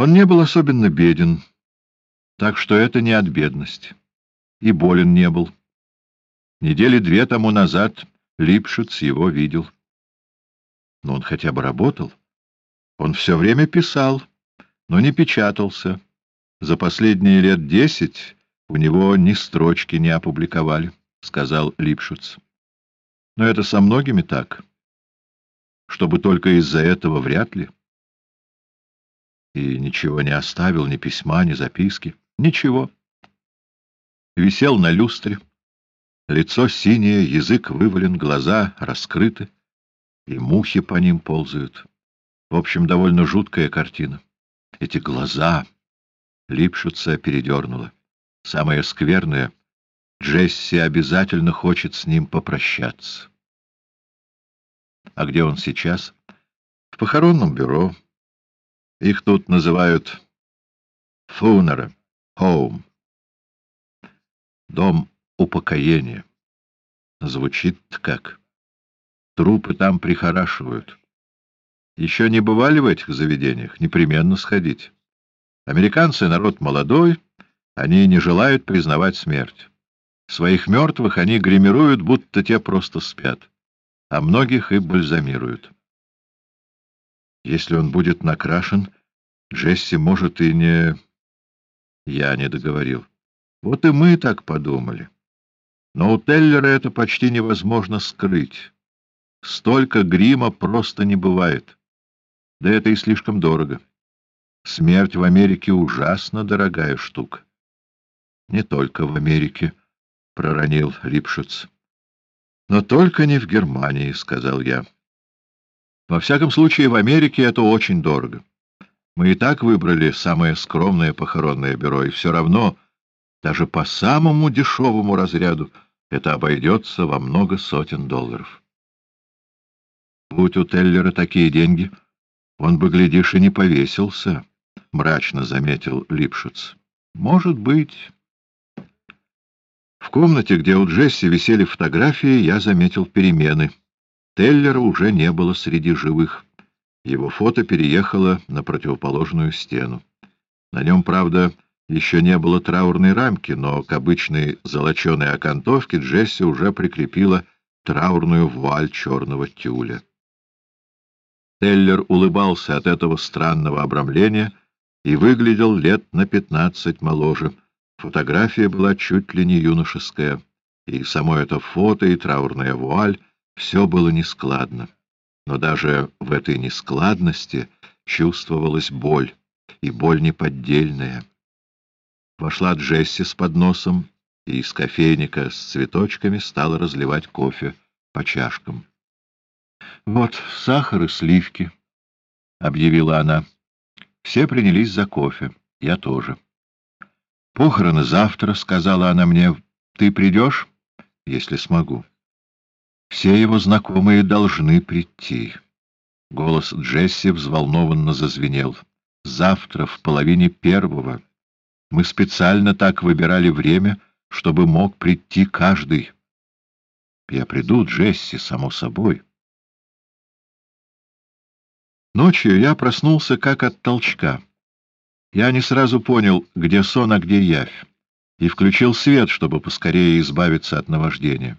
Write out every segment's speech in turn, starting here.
Он не был особенно беден, так что это не от бедности. И болен не был. Недели две тому назад Липшиц его видел. Но он хотя бы работал. Он все время писал, но не печатался. За последние лет десять у него ни строчки не опубликовали, — сказал Липшиц. Но это со многими так. Чтобы только из-за этого вряд ли. И ничего не оставил, ни письма, ни записки. Ничего. Висел на люстре. Лицо синее, язык вывален, глаза раскрыты, и мухи по ним ползают. В общем, довольно жуткая картина. Эти глаза... Липшица передернула. Самое скверное — Джесси обязательно хочет с ним попрощаться. А где он сейчас? В похоронном бюро. Их тут называют фунера, хоум. Дом упокоения. Звучит как. Трупы там прихорашивают. Еще не бывали в этих заведениях? Непременно сходить. Американцы — народ молодой, они не желают признавать смерть. Своих мертвых они гримируют, будто те просто спят, а многих и бальзамируют. Если он будет накрашен, Джесси может и не... Я не договорил. Вот и мы так подумали. Но у Теллера это почти невозможно скрыть. Столько грима просто не бывает. Да это и слишком дорого. Смерть в Америке ужасно дорогая штука. Не только в Америке, — проронил Липшиц. Но только не в Германии, — сказал я. Во всяком случае, в Америке это очень дорого. Мы и так выбрали самое скромное похоронное бюро, и все равно, даже по самому дешевому разряду, это обойдется во много сотен долларов. Будь у Теллера такие деньги, он бы, глядишь, и не повесился. — мрачно заметил Липшиц. — Может быть. В комнате, где у Джесси висели фотографии, я заметил перемены. Теллера уже не было среди живых. Его фото переехало на противоположную стену. На нем, правда, еще не было траурной рамки, но к обычной золоченой окантовке Джесси уже прикрепила траурную вуаль черного тюля. Теллер улыбался от этого странного обрамления — и выглядел лет на пятнадцать моложе. Фотография была чуть ли не юношеская, и само это фото и траурная вуаль — все было нескладно. Но даже в этой нескладности чувствовалась боль, и боль неподдельная. Вошла Джесси с подносом, и из кофейника с цветочками стала разливать кофе по чашкам. — Вот сахар и сливки, — объявила она. Все принялись за кофе. Я тоже. «Похороны завтра», — сказала она мне. «Ты придешь?» «Если смогу». «Все его знакомые должны прийти». Голос Джесси взволнованно зазвенел. «Завтра в половине первого. Мы специально так выбирали время, чтобы мог прийти каждый». «Я приду, Джесси, само собой». Ночью я проснулся как от толчка. Я не сразу понял, где сон, а где явь, и включил свет, чтобы поскорее избавиться от наваждения.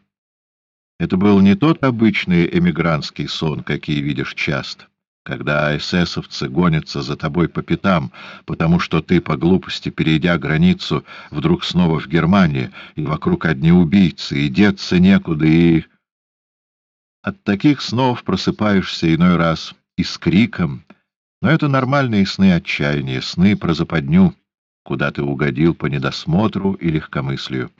Это был не тот обычный эмигрантский сон, какие видишь часто, когда эсэсовцы гонятся за тобой по пятам, потому что ты, по глупости перейдя границу, вдруг снова в Германии, и вокруг одни убийцы, и деться некуда, и... От таких снов просыпаешься иной раз — и с криком, но это нормальные сны отчаяния, сны про западню, куда ты угодил по недосмотру и легкомыслию.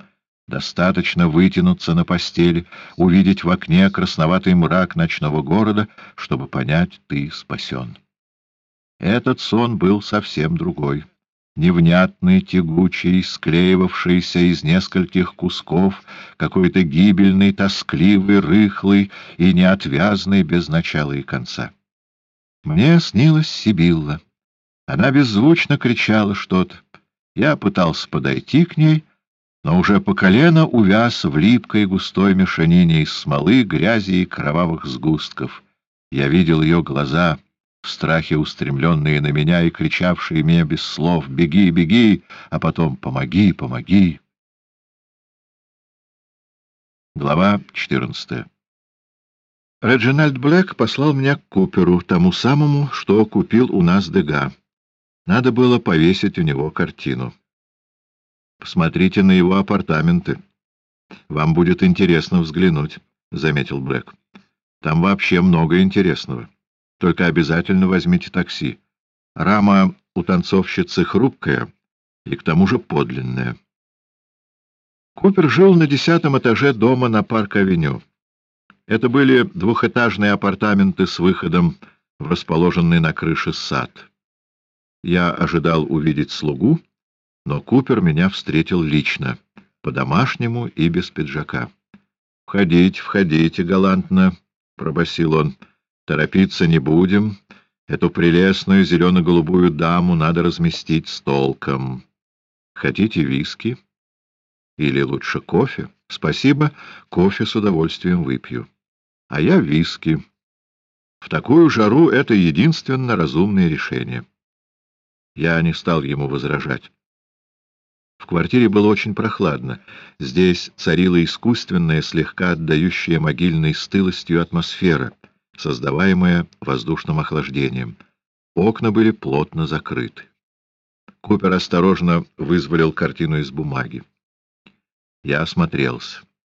Достаточно вытянуться на постели, увидеть в окне красноватый мрак ночного города, чтобы понять, ты спасен. Этот сон был совсем другой. Невнятный, тягучий, склеивавшийся из нескольких кусков, какой-то гибельный, тоскливый, рыхлый и неотвязный без начала и конца. Мне снилась Сибилла. Она беззвучно кричала что-то. Я пытался подойти к ней, но уже по колено увяз в липкой густой мешанине из смолы, грязи и кровавых сгустков. Я видел ее глаза, в страхе устремленные на меня и кричавшие мне без слов «Беги, беги!», а потом «Помоги, помоги!». Глава 14 Реджинальд Блэк послал меня к Куперу, тому самому, что купил у нас Дега. Надо было повесить у него картину. Посмотрите на его апартаменты. Вам будет интересно взглянуть, — заметил Блэк. Там вообще много интересного. Только обязательно возьмите такси. Рама у танцовщицы хрупкая и к тому же подлинная. Купер жил на десятом этаже дома на Парк-авеню. Это были двухэтажные апартаменты с выходом в расположенный на крыше сад. Я ожидал увидеть слугу, но Купер меня встретил лично, по-домашнему и без пиджака. — Входите, входите, галантно, — пробасил он. — Торопиться не будем. Эту прелестную зелено-голубую даму надо разместить с толком. Хотите виски? Или лучше кофе? Спасибо, кофе с удовольствием выпью. А я виски. В такую жару это единственно разумное решение. Я не стал ему возражать. В квартире было очень прохладно. Здесь царила искусственная, слегка отдающая могильной стылостью атмосфера, создаваемая воздушным охлаждением. Окна были плотно закрыты. Купер осторожно вызволил картину из бумаги. Я осмотрелся.